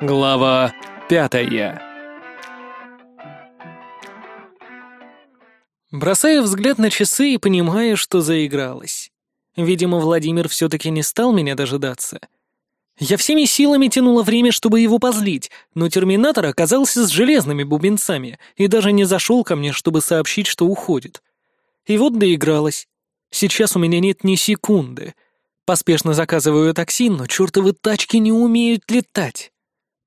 Глава пятая Бросаю взгляд на часы и понимаю, что заигралась. Видимо, Владимир все-таки не стал меня дожидаться. Я всеми силами тянула время, чтобы его позлить, но терминатор оказался с железными бубенцами и даже не зашел ко мне, чтобы сообщить, что уходит. И вот доигралась. Сейчас у меня нет ни секунды. Поспешно заказываю такси, но чертовы тачки не умеют летать.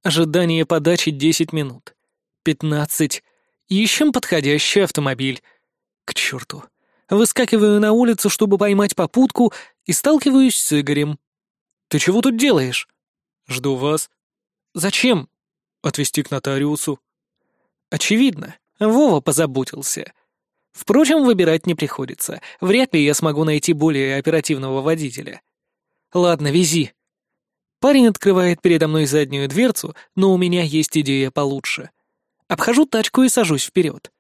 Ожидание подачи 10 минут. 15. Ищем подходящий автомобиль. К черту. Выскакиваю на улицу, чтобы поймать попутку, и сталкиваюсь с Игорем. «Ты чего тут делаешь?» «Жду вас». «Зачем?» «Отвезти к нотариусу». «Очевидно. Вова позаботился. Впрочем, выбирать не приходится. Вряд ли я смогу найти более оперативного водителя. Ладно, вези». Парень открывает передо мной заднюю дверцу, но у меня есть идея получше. Обхожу тачку и сажусь вперед.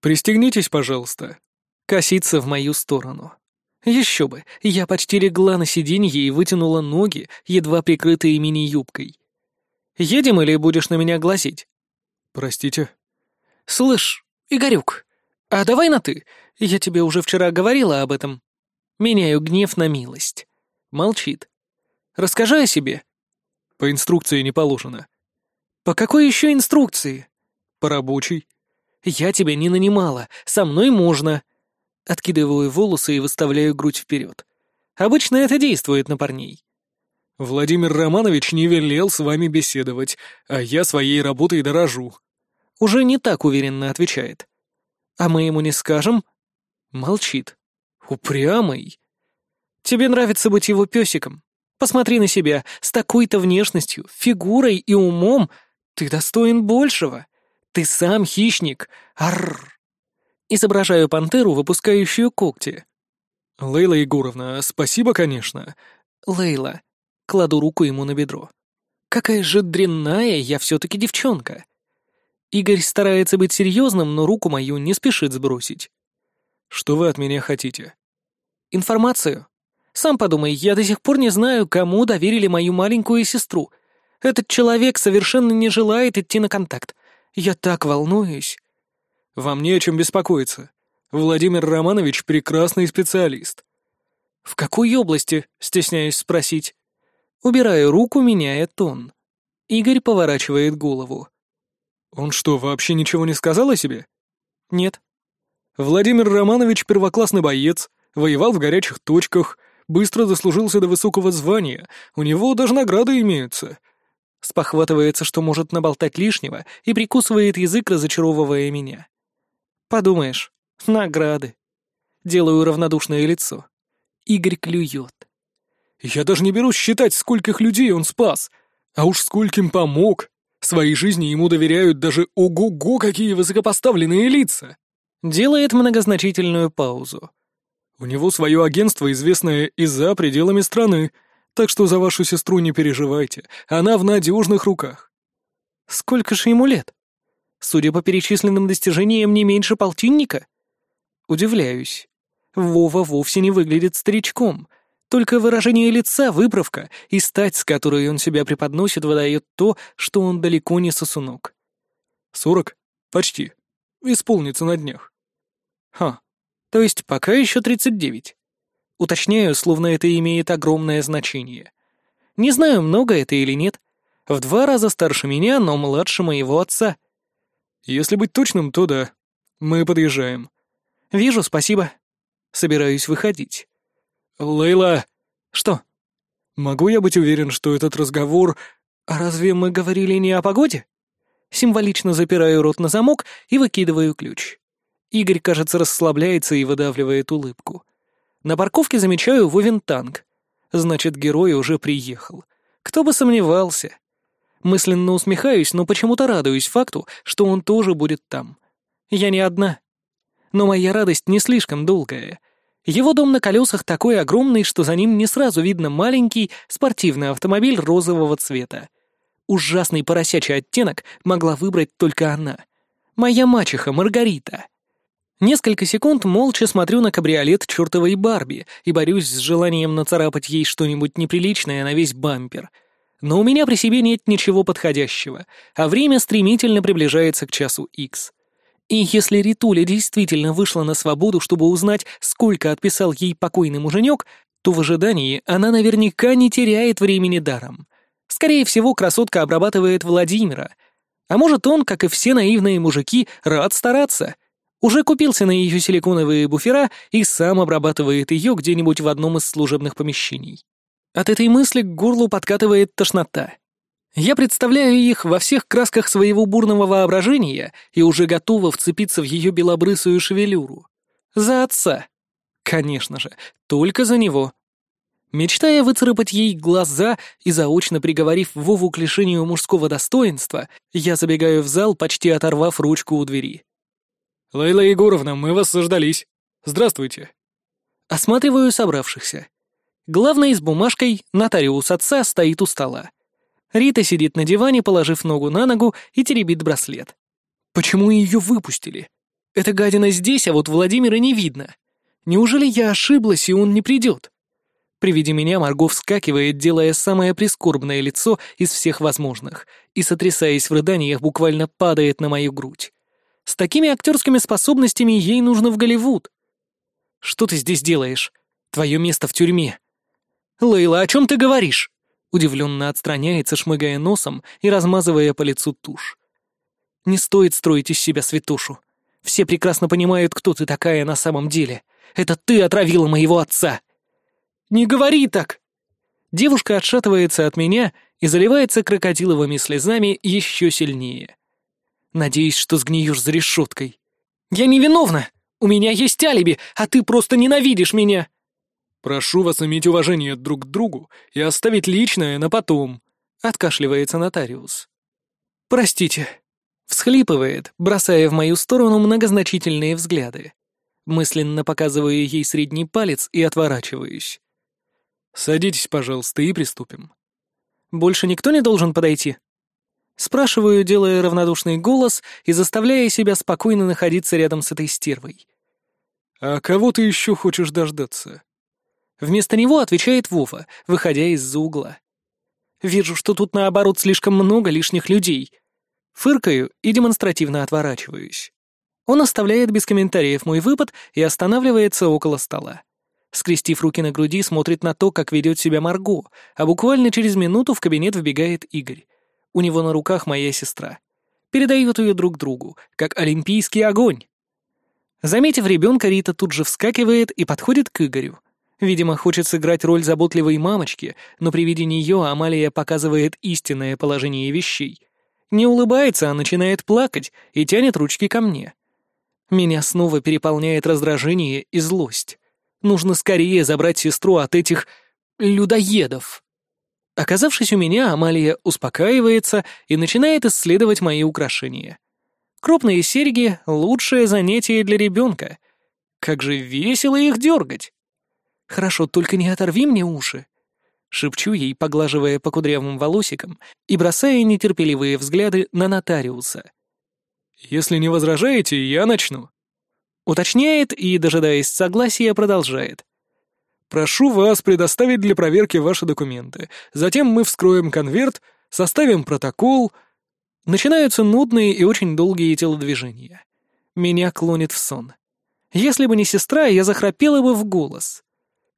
«Пристегнитесь, пожалуйста». Косится в мою сторону. Еще бы, я почти легла на сиденье и вытянула ноги, едва прикрытые мини-юбкой. «Едем или будешь на меня глазеть?» «Простите». «Слышь, Игорюк, а давай на «ты». Я тебе уже вчера говорила об этом». Меняю гнев на милость. Молчит. «Расскажи о себе». «По инструкции не положено». «По какой еще инструкции?» «По рабочей». «Я тебя не нанимала, со мной можно». Откидываю волосы и выставляю грудь вперед. Обычно это действует на парней. «Владимир Романович не велел с вами беседовать, а я своей работой дорожу». Уже не так уверенно отвечает. «А мы ему не скажем?» Молчит. Упрямый. «Тебе нравится быть его песиком? Посмотри на себя, с такой-то внешностью, фигурой и умом. Ты достоин большего. Ты сам хищник. Арр!» Изображаю пантеру, выпускающую когти. «Лейла Егоровна, спасибо, конечно». «Лейла». Кладу руку ему на бедро. «Какая же дрянная я все-таки девчонка». Игорь старается быть серьезным, но руку мою не спешит сбросить. «Что вы от меня хотите?» «Информацию. Сам подумай, я до сих пор не знаю, кому доверили мою маленькую сестру. Этот человек совершенно не желает идти на контакт. Я так волнуюсь». Вам не о чем беспокоиться. Владимир Романович — прекрасный специалист». «В какой области?» — стесняюсь спросить. Убираю руку, меняя тон. Игорь поворачивает голову. «Он что, вообще ничего не сказал о себе?» «Нет». «Владимир Романович — первоклассный боец, воевал в горячих точках, быстро дослужился до высокого звания, у него даже награды имеются». Спохватывается, что может наболтать лишнего, и прикусывает язык, разочаровывая меня. Подумаешь, награды. Делаю равнодушное лицо. Игорь клюет. Я даже не берусь считать, скольких людей он спас. А уж скольким помог. Своей жизни ему доверяют даже ого-го, какие высокопоставленные лица. Делает многозначительную паузу. У него свое агентство, известное и за пределами страны, так что за вашу сестру не переживайте, она в надежных руках. Сколько же ему лет? Судя по перечисленным достижениям, не меньше полтинника. Удивляюсь. Вова вовсе не выглядит старичком. Только выражение лица, выправка и стать, с которой он себя преподносит, выдает то, что он далеко не сосунок. «Сорок? Почти. Исполнится на днях». «Ха. То есть пока еще тридцать девять?» Уточняю, словно это имеет огромное значение. Не знаю, много это или нет. В два раза старше меня, но младше моего отца — если быть точным, то да. Мы подъезжаем. Вижу, спасибо. Собираюсь выходить. Лейла. Что? Могу я быть уверен, что этот разговор... А разве мы говорили не о погоде? Символично запираю рот на замок и выкидываю ключ. Игорь, кажется, расслабляется и выдавливает улыбку. На парковке замечаю Вовин танк. Значит, герой уже приехал. Кто бы сомневался. Мысленно усмехаюсь, но почему-то радуюсь факту, что он тоже будет там. Я не одна. Но моя радость не слишком долгая. Его дом на колесах такой огромный, что за ним не сразу видно маленький спортивный автомобиль розового цвета. Ужасный поросячий оттенок могла выбрать только она. Моя мачеха Маргарита. Несколько секунд молча смотрю на кабриолет чертовой Барби и борюсь с желанием нацарапать ей что-нибудь неприличное на весь бампер — Но у меня при себе нет ничего подходящего, а время стремительно приближается к часу X. И если Ритуля действительно вышла на свободу, чтобы узнать, сколько отписал ей покойный муженек, то в ожидании она наверняка не теряет времени даром. Скорее всего, красотка обрабатывает Владимира. А может, он, как и все наивные мужики, рад стараться. Уже купился на ее силиконовые буфера и сам обрабатывает ее где-нибудь в одном из служебных помещений. От этой мысли к горлу подкатывает тошнота. Я представляю их во всех красках своего бурного воображения и уже готова вцепиться в ее белобрысую шевелюру. За отца. Конечно же, только за него. Мечтая выцарапать ей глаза и заочно приговорив Вову к лишению мужского достоинства, я забегаю в зал, почти оторвав ручку у двери. «Лейла Егоровна, мы вас заждались. Здравствуйте». Осматриваю собравшихся. Главный с бумажкой, нотариус отца, стоит у стола. Рита сидит на диване, положив ногу на ногу и теребит браслет. Почему ее выпустили? Эта гадина здесь, а вот Владимира не видно. Неужели я ошиблась, и он не придет? При виде меня Марго вскакивает, делая самое прискорбное лицо из всех возможных, и, сотрясаясь в рыданиях, буквально падает на мою грудь. С такими актерскими способностями ей нужно в Голливуд. «Что ты здесь делаешь? Твое место в тюрьме», «Лейла, о чем ты говоришь?» Удивленно отстраняется, шмыгая носом и размазывая по лицу тушь. «Не стоит строить из себя святушу. Все прекрасно понимают, кто ты такая на самом деле. Это ты отравила моего отца!» «Не говори так!» Девушка отшатывается от меня и заливается крокодиловыми слезами еще сильнее. Надеюсь, что сгниешь за решеткой. «Я невиновна! У меня есть алиби, а ты просто ненавидишь меня!» «Прошу вас иметь уважение друг к другу и оставить личное на потом», — откашливается нотариус. «Простите», — всхлипывает, бросая в мою сторону многозначительные взгляды. Мысленно показываю ей средний палец и отворачиваюсь. «Садитесь, пожалуйста, и приступим». «Больше никто не должен подойти?» Спрашиваю, делая равнодушный голос и заставляя себя спокойно находиться рядом с этой стервой. «А кого ты еще хочешь дождаться?» Вместо него отвечает Вова, выходя из-за угла. Вижу, что тут наоборот слишком много лишних людей. Фыркаю и демонстративно отворачиваюсь. Он оставляет без комментариев мой выпад и останавливается около стола. Скрестив руки на груди, смотрит на то, как ведет себя Марго, а буквально через минуту в кабинет вбегает Игорь. У него на руках моя сестра. Передают ее друг другу, как олимпийский огонь. Заметив ребенка, Рита тут же вскакивает и подходит к Игорю. Видимо, хочет сыграть роль заботливой мамочки, но при виде нее Амалия показывает истинное положение вещей. Не улыбается, а начинает плакать и тянет ручки ко мне. Меня снова переполняет раздражение и злость. Нужно скорее забрать сестру от этих... людоедов. Оказавшись у меня, Амалия успокаивается и начинает исследовать мои украшения. Крупные серьги — лучшее занятие для ребенка. Как же весело их дергать! «Хорошо, только не оторви мне уши!» Шепчу ей, поглаживая по кудрявым волосикам и бросая нетерпеливые взгляды на нотариуса. «Если не возражаете, я начну». Уточняет и, дожидаясь согласия, продолжает. «Прошу вас предоставить для проверки ваши документы. Затем мы вскроем конверт, составим протокол...» Начинаются нудные и очень долгие телодвижения. Меня клонит в сон. Если бы не сестра, я захрапела бы в голос.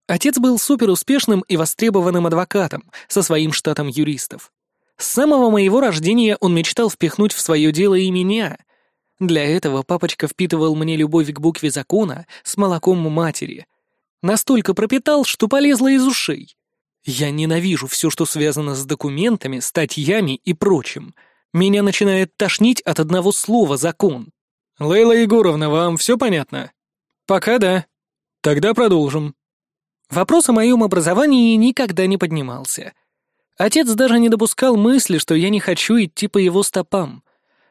Отец был суперуспешным и востребованным адвокатом со своим штатом юристов. С самого моего рождения он мечтал впихнуть в свое дело и меня. Для этого папочка впитывал мне любовь к букве закона с молоком матери. Настолько пропитал, что полезло из ушей. Я ненавижу все, что связано с документами, статьями и прочим. Меня начинает тошнить от одного слова «закон». «Лейла Егоровна, вам все понятно?» «Пока да». «Тогда продолжим». Вопрос о моем образовании никогда не поднимался. Отец даже не допускал мысли, что я не хочу идти по его стопам.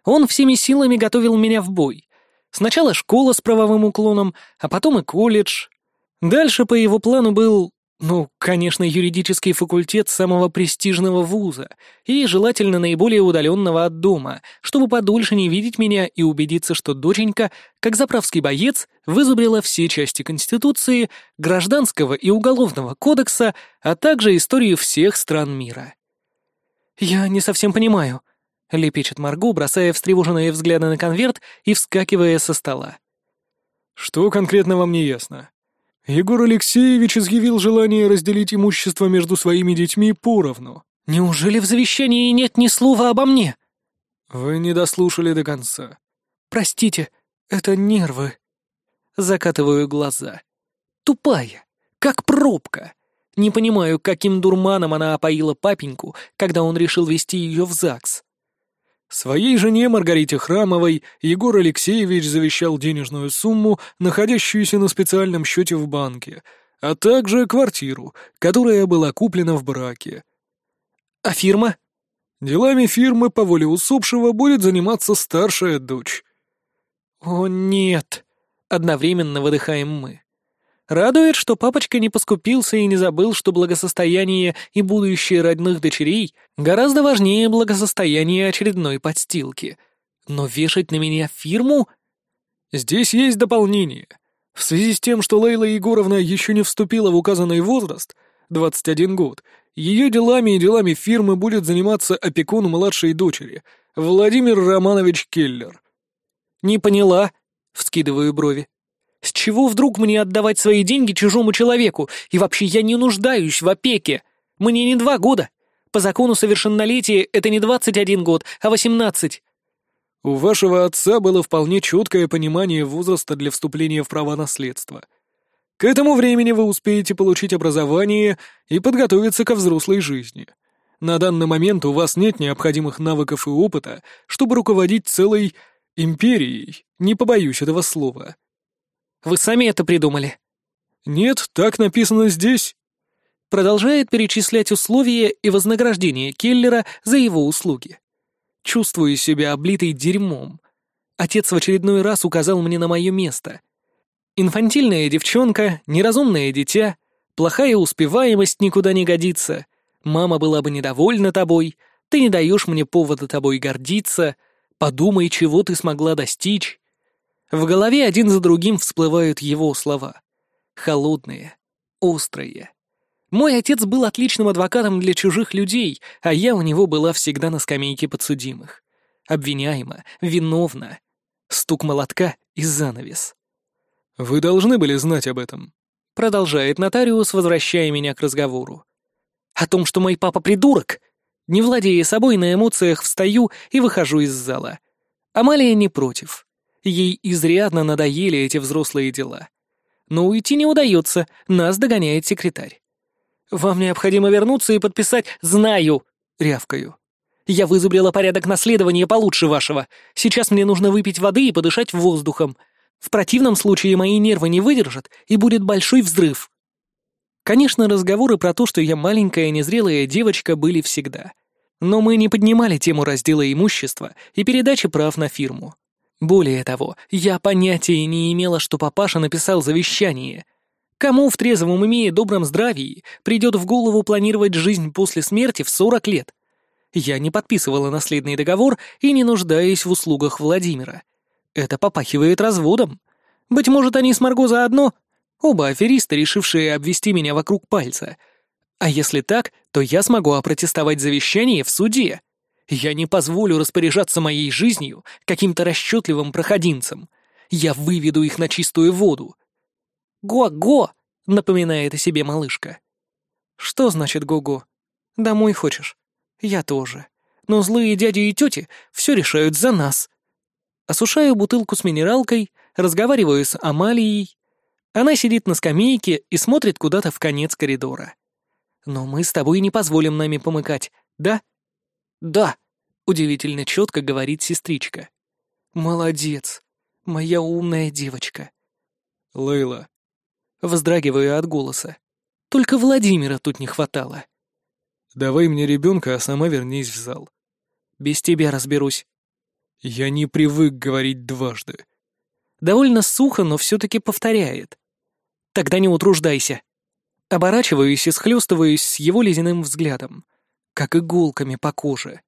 Он всеми силами готовил меня в бой. Сначала школа с правовым уклоном, а потом и колледж. Дальше по его плану был ну, конечно, юридический факультет самого престижного вуза и, желательно, наиболее удаленного от дома, чтобы подольше не видеть меня и убедиться, что доченька, как заправский боец, вызубрила все части Конституции, Гражданского и Уголовного кодекса, а также историю всех стран мира. «Я не совсем понимаю», — лепечет Марго, бросая встревоженные взгляды на конверт и вскакивая со стола. «Что конкретно вам не ясно?» Егор Алексеевич изъявил желание разделить имущество между своими детьми поровну. «Неужели в завещании нет ни слова обо мне?» «Вы не дослушали до конца». «Простите, это нервы». Закатываю глаза. Тупая, как пробка. Не понимаю, каким дурманом она опоила папеньку, когда он решил вести ее в ЗАГС. Своей жене Маргарите Храмовой Егор Алексеевич завещал денежную сумму, находящуюся на специальном счете в банке, а также квартиру, которая была куплена в браке. А фирма? Делами фирмы по воле усопшего будет заниматься старшая дочь. О, нет. Одновременно выдыхаем мы. Радует, что папочка не поскупился и не забыл, что благосостояние и будущее родных дочерей гораздо важнее благосостояния очередной подстилки. Но вешать на меня фирму... Здесь есть дополнение. В связи с тем, что Лейла Егоровна еще не вступила в указанный возраст, 21 год, ее делами и делами фирмы будет заниматься опекун младшей дочери, Владимир Романович Келлер. «Не поняла», — вскидываю брови. С чего вдруг мне отдавать свои деньги чужому человеку? И вообще я не нуждаюсь в опеке. Мне не два года. По закону совершеннолетия это не двадцать один год, а восемнадцать. У вашего отца было вполне четкое понимание возраста для вступления в права наследства. К этому времени вы успеете получить образование и подготовиться ко взрослой жизни. На данный момент у вас нет необходимых навыков и опыта, чтобы руководить целой империей, не побоюсь этого слова. Вы сами это придумали?» «Нет, так написано здесь». Продолжает перечислять условия и вознаграждение Келлера за его услуги. Чувствую себя облитой дерьмом. Отец в очередной раз указал мне на мое место. Инфантильная девчонка, неразумное дитя, плохая успеваемость никуда не годится. Мама была бы недовольна тобой, ты не даешь мне повода тобой гордиться. Подумай, чего ты смогла достичь. В голове один за другим всплывают его слова. Холодные, острые. Мой отец был отличным адвокатом для чужих людей, а я у него была всегда на скамейке подсудимых. Обвиняема, виновна. Стук молотка и занавес. «Вы должны были знать об этом», — продолжает нотариус, возвращая меня к разговору. «О том, что мой папа придурок?» Не владея собой, на эмоциях встаю и выхожу из зала. Амалия не против. Ей изрядно надоели эти взрослые дела. Но уйти не удается, нас догоняет секретарь. «Вам необходимо вернуться и подписать «Знаю», — рявкаю. «Я вызубрила порядок наследования получше вашего. Сейчас мне нужно выпить воды и подышать воздухом. В противном случае мои нервы не выдержат, и будет большой взрыв». Конечно, разговоры про то, что я маленькая незрелая девочка, были всегда. Но мы не поднимали тему раздела имущества и передачи прав на фирму. Более того, я понятия не имела, что папаша написал завещание. Кому в трезвом уме и добром здравии придет в голову планировать жизнь после смерти в 40 лет? Я не подписывала наследный договор и не нуждаюсь в услугах Владимира. Это попахивает разводом. Быть может, они с Марго заодно? Оба аферисты, решившие обвести меня вокруг пальца. А если так, то я смогу опротестовать завещание в суде. Я не позволю распоряжаться моей жизнью каким-то расчетливым проходимцам. Я выведу их на чистую воду. «Го-го!» — напоминает о себе малышка. «Что значит го-го? Домой хочешь? Я тоже. Но злые дяди и тети все решают за нас». Осушаю бутылку с минералкой, разговариваю с Амалией. Она сидит на скамейке и смотрит куда-то в конец коридора. «Но мы с тобой не позволим нами помыкать, да?» «Да», — удивительно четко говорит сестричка. «Молодец, моя умная девочка». «Лейла». Вздрагиваю от голоса. Только Владимира тут не хватало. «Давай мне ребенка, а сама вернись в зал». «Без тебя разберусь». «Я не привык говорить дважды». Довольно сухо, но все-таки повторяет. «Тогда не утруждайся». Оборачиваюсь и схлестываюсь с его ледяным взглядом как иголками по коже.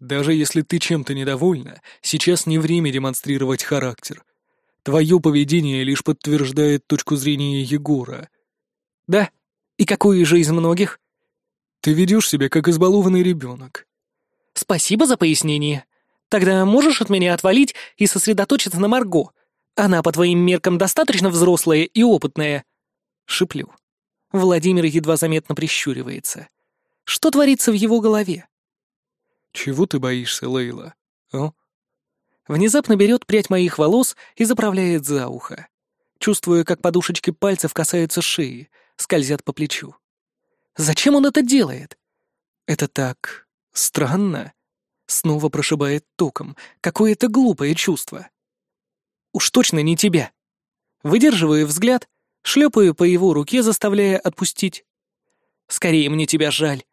Даже если ты чем-то недовольна, сейчас не время демонстрировать характер. Твое поведение лишь подтверждает точку зрения Егора. Да? И какую же из многих? Ты ведешь себя как избалованный ребенок. Спасибо за пояснение. Тогда можешь от меня отвалить и сосредоточиться на Марго. Она, по твоим меркам, достаточно взрослая и опытная. Шиплю. Владимир едва заметно прищуривается. Что творится в его голове? Чего ты боишься, Лейла? А? Внезапно берет прядь моих волос и заправляет за ухо. Чувствую, как подушечки пальцев касаются шеи, скользят по плечу. Зачем он это делает? Это так странно. Снова прошибает током. Какое-то глупое чувство. Уж точно не тебя. Выдерживаю взгляд, шлепаю по его руке, заставляя отпустить. Скорее мне тебя жаль.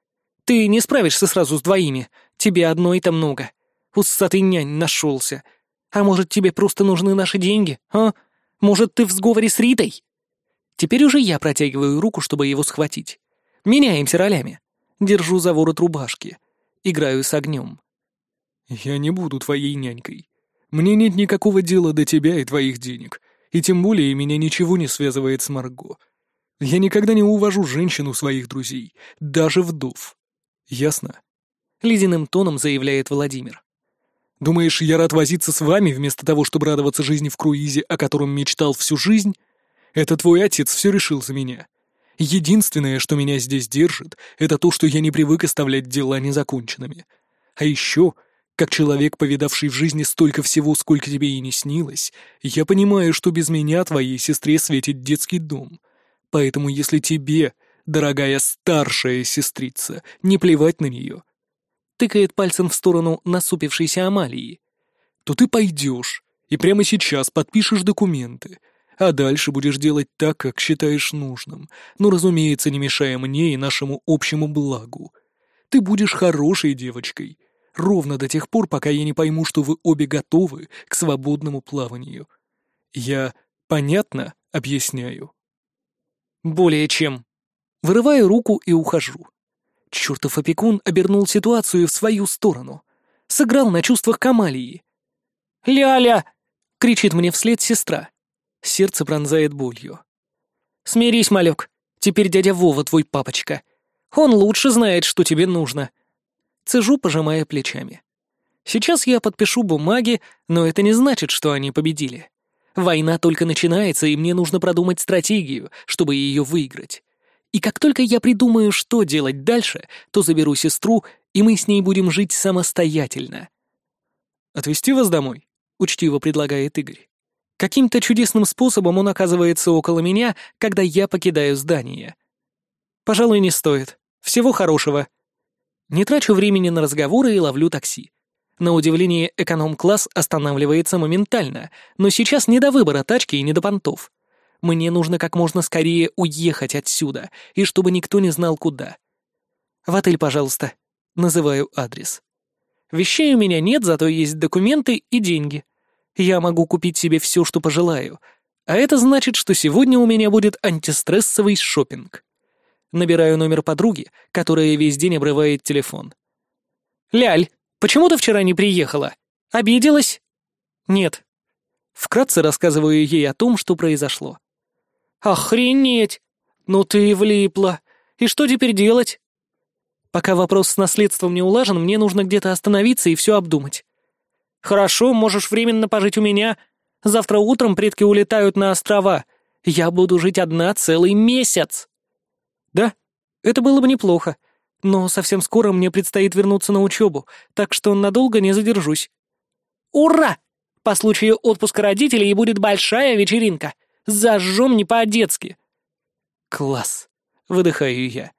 Ты не справишься сразу с двоими. Тебе одной-то много. Усатый нянь нашелся. А может, тебе просто нужны наши деньги, а? Может, ты в сговоре с Ритой? Теперь уже я протягиваю руку, чтобы его схватить. Меняемся ролями. Держу за ворот рубашки. Играю с огнем. «Я не буду твоей нянькой. Мне нет никакого дела до тебя и твоих денег. И тем более меня ничего не связывает с Марго. Я никогда не увожу женщину своих друзей, даже вдов. Ясно?» Ледяным тоном заявляет Владимир. «Думаешь, я рад возиться с вами вместо того, чтобы радоваться жизни в круизе, о котором мечтал всю жизнь? Это твой отец все решил за меня. Единственное, что меня здесь держит, это то, что я не привык оставлять дела незаконченными. А еще, как человек, повидавший в жизни столько всего, сколько тебе и не снилось, я понимаю, что без меня твоей сестре светит детский дом. Поэтому если тебе, дорогая старшая сестрица, не плевать на нее, тыкает пальцем в сторону насупившейся Амалии, то ты пойдешь и прямо сейчас подпишешь документы, а дальше будешь делать так, как считаешь нужным, но, разумеется, не мешая мне и нашему общему благу. Ты будешь хорошей девочкой, ровно до тех пор, пока я не пойму, что вы обе готовы к свободному плаванию. Я понятно объясняю. Более чем. Вырываю руку и ухожу. Чертов опекун обернул ситуацию в свою сторону. Сыграл на чувствах Камалии. «Ляля!» — кричит мне вслед сестра. Сердце пронзает болью. «Смирись, малек. Теперь дядя Вова твой папочка. Он лучше знает, что тебе нужно». Цежу, пожимая плечами. Сейчас я подпишу бумаги, но это не значит, что они победили. Война только начинается, и мне нужно продумать стратегию, чтобы ее выиграть. И как только я придумаю, что делать дальше, то заберу сестру, и мы с ней будем жить самостоятельно. «Отвезти вас домой?» — учтиво предлагает Игорь. Каким-то чудесным способом он оказывается около меня, когда я покидаю здание. Пожалуй, не стоит. Всего хорошего. Не трачу времени на разговоры и ловлю такси. На удивление, эконом-класс останавливается моментально, но сейчас не до выбора тачки и не до понтов. Мне нужно как можно скорее уехать отсюда, и чтобы никто не знал, куда. В отель, пожалуйста. Называю адрес. Вещей у меня нет, зато есть документы и деньги. Я могу купить себе все, что пожелаю. А это значит, что сегодня у меня будет антистрессовый шопинг. Набираю номер подруги, которая весь день обрывает телефон. «Ляль, почему ты вчера не приехала? Обиделась?» «Нет». Вкратце рассказываю ей о том, что произошло. «Охренеть! Ну ты и влипла. И что теперь делать?» «Пока вопрос с наследством не улажен, мне нужно где-то остановиться и все обдумать. Хорошо, можешь временно пожить у меня. Завтра утром предки улетают на острова. Я буду жить одна целый месяц. Да, это было бы неплохо. Но совсем скоро мне предстоит вернуться на учебу, так что надолго не задержусь. Ура! По случаю отпуска родителей будет большая вечеринка. Зажжем не по-детски. Класс. Выдыхаю я.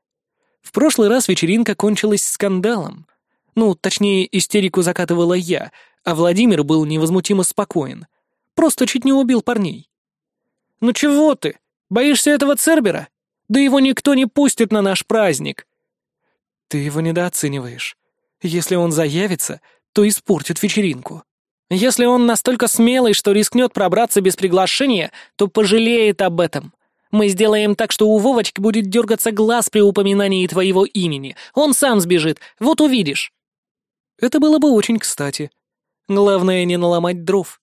В прошлый раз вечеринка кончилась скандалом. Ну, точнее, истерику закатывала я, а Владимир был невозмутимо спокоен. Просто чуть не убил парней. «Ну чего ты? Боишься этого Цербера? Да его никто не пустит на наш праздник!» «Ты его недооцениваешь. Если он заявится, то испортит вечеринку. Если он настолько смелый, что рискнет пробраться без приглашения, то пожалеет об этом. Мы сделаем так, что у Вовочки будет дергаться глаз при упоминании твоего имени. Он сам сбежит, вот увидишь». Это было бы очень кстати. Главное не наломать дров.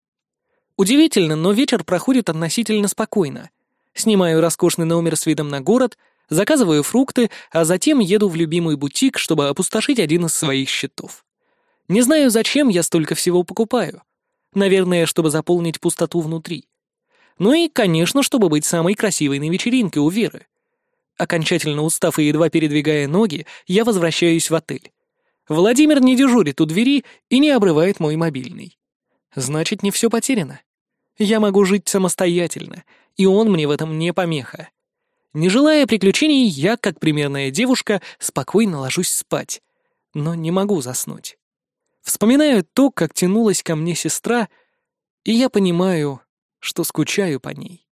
Удивительно, но вечер проходит относительно спокойно. Снимаю роскошный номер с видом на город, Заказываю фрукты, а затем еду в любимый бутик, чтобы опустошить один из своих счетов. Не знаю, зачем я столько всего покупаю. Наверное, чтобы заполнить пустоту внутри. Ну и, конечно, чтобы быть самой красивой на вечеринке у Веры. Окончательно устав и едва передвигая ноги, я возвращаюсь в отель. Владимир не дежурит у двери и не обрывает мой мобильный. Значит, не все потеряно. Я могу жить самостоятельно, и он мне в этом не помеха. Не желая приключений, я, как примерная девушка, спокойно ложусь спать, но не могу заснуть. Вспоминаю то, как тянулась ко мне сестра, и я понимаю, что скучаю по ней.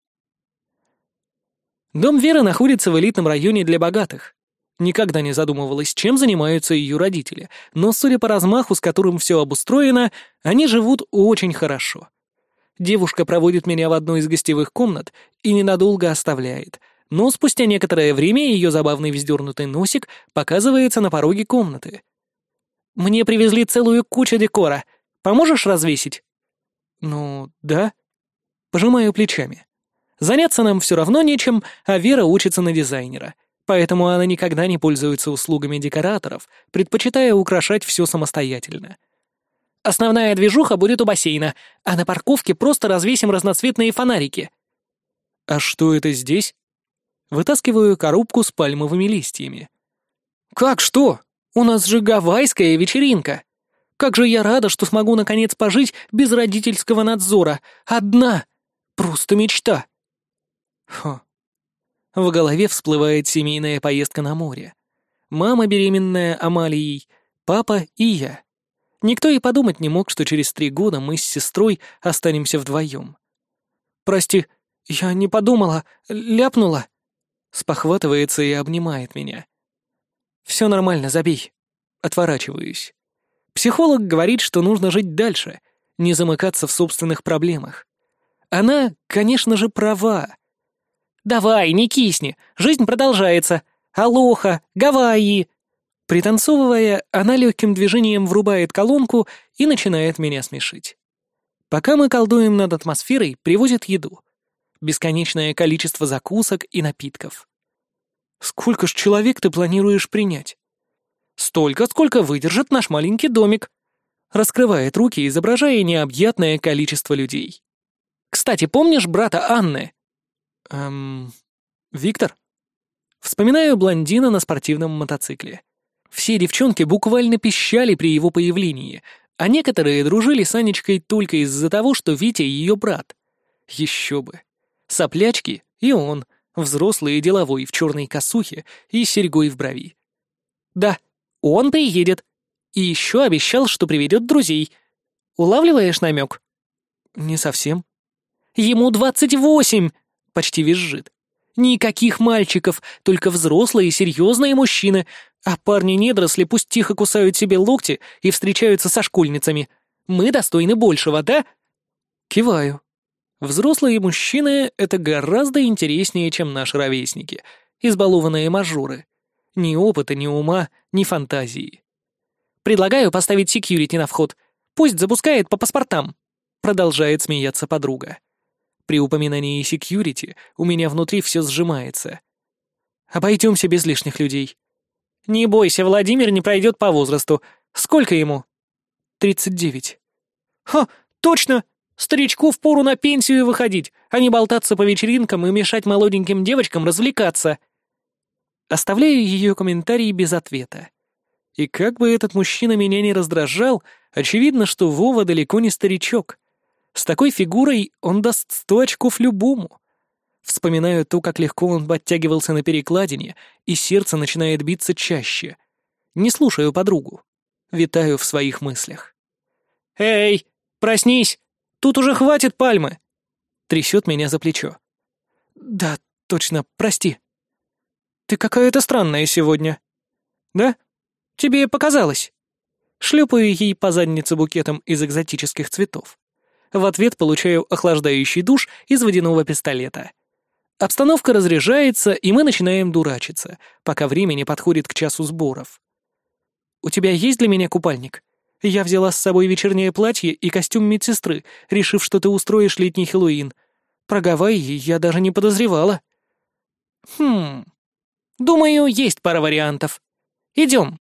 Дом Веры находится в элитном районе для богатых. Никогда не задумывалась, чем занимаются ее родители, но, судя по размаху, с которым все обустроено, они живут очень хорошо. Девушка проводит меня в одну из гостевых комнат и ненадолго оставляет, но спустя некоторое время ее забавный вздернутый носик показывается на пороге комнаты. «Мне привезли целую кучу декора. Поможешь развесить?» «Ну, да». Пожимаю плечами. Заняться нам все равно нечем, а Вера учится на дизайнера — поэтому она никогда не пользуется услугами декораторов, предпочитая украшать все самостоятельно. Основная движуха будет у бассейна, а на парковке просто развесим разноцветные фонарики. А что это здесь? Вытаскиваю коробку с пальмовыми листьями. Как что? У нас же гавайская вечеринка. Как же я рада, что смогу наконец пожить без родительского надзора. Одна. Просто мечта. Хо. В голове всплывает семейная поездка на море. Мама беременная Амалией, папа и я. Никто и подумать не мог, что через три года мы с сестрой останемся вдвоем. «Прости, я не подумала, ляпнула». Спохватывается и обнимает меня. «Все нормально, забей». Отворачиваюсь. Психолог говорит, что нужно жить дальше, не замыкаться в собственных проблемах. Она, конечно же, права. «Давай, не кисни, жизнь продолжается. Алоха, Гавайи!» Пританцовывая, она легким движением врубает колонку и начинает меня смешить. Пока мы колдуем над атмосферой, привозят еду. Бесконечное количество закусок и напитков. «Сколько ж человек ты планируешь принять?» «Столько, сколько выдержит наш маленький домик», раскрывает руки, изображая необъятное количество людей. «Кстати, помнишь брата Анны?» Эм... Виктор? Вспоминаю блондина на спортивном мотоцикле. Все девчонки буквально пищали при его появлении, а некоторые дружили с Анечкой только из-за того, что Витя ее брат. Еще бы. Соплячки и он, взрослый и деловой, в черной косухе и серьгой в брови. Да, он приедет. И еще обещал, что приведет друзей. Улавливаешь намек? Не совсем. Ему двадцать восемь! почти визжит. Никаких мальчиков, только взрослые и серьезные мужчины, а парни-недоросли пусть тихо кусают себе локти и встречаются со школьницами. Мы достойны большего, да? Киваю. Взрослые мужчины — это гораздо интереснее, чем наши ровесники, избалованные мажоры. Ни опыта, ни ума, ни фантазии. Предлагаю поставить секьюрити на вход. Пусть запускает по паспортам. Продолжает смеяться подруга. При упоминании секьюрити у меня внутри все сжимается. Обойдемся без лишних людей. Не бойся, Владимир не пройдет по возрасту. Сколько ему? Тридцать девять. Ха, точно! Старичку впору на пенсию выходить, а не болтаться по вечеринкам и мешать молоденьким девочкам развлекаться. Оставляю ее комментарии без ответа. И как бы этот мужчина меня не раздражал, очевидно, что Вова далеко не старичок. С такой фигурой он даст сто очков любому. Вспоминаю то, как легко он подтягивался на перекладине, и сердце начинает биться чаще. Не слушаю подругу. Витаю в своих мыслях. «Эй, проснись! Тут уже хватит пальмы!» Трясет меня за плечо. «Да, точно, прости. Ты какая-то странная сегодня. Да? Тебе показалось?» Шлепаю ей по заднице букетом из экзотических цветов. В ответ получаю охлаждающий душ из водяного пистолета. Обстановка разряжается, и мы начинаем дурачиться, пока время не подходит к часу сборов. «У тебя есть для меня купальник?» Я взяла с собой вечернее платье и костюм медсестры, решив, что ты устроишь летний Хэллоуин. Про Гавайи я даже не подозревала. Хм. Думаю, есть пара вариантов. Идем.